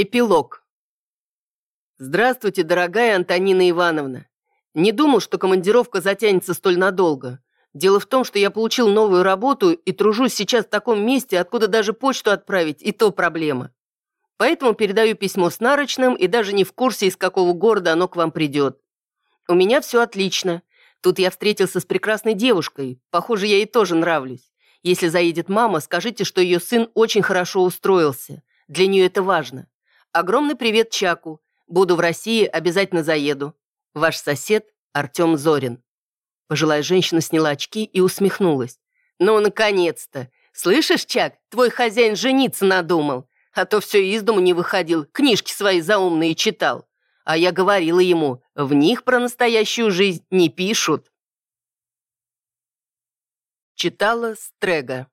Эпилог. Здравствуйте, дорогая Антонина Ивановна. Не думал, что командировка затянется столь надолго. Дело в том, что я получил новую работу и тружусь сейчас в таком месте, откуда даже почту отправить, и то проблема. Поэтому передаю письмо с нарочным и даже не в курсе, из какого города оно к вам придет. У меня все отлично. Тут я встретился с прекрасной девушкой. Похоже, я ей тоже нравлюсь. Если заедет мама, скажите, что ее сын очень хорошо устроился. Для нее это важно. Огромный привет Чаку. Буду в России, обязательно заеду. Ваш сосед Артем Зорин». Пожилая женщина сняла очки и усмехнулась. «Ну, наконец-то! Слышишь, Чак, твой хозяин жениться надумал. А то все из дому не выходил, книжки свои заумные читал. А я говорила ему, в них про настоящую жизнь не пишут». Читала Стрега.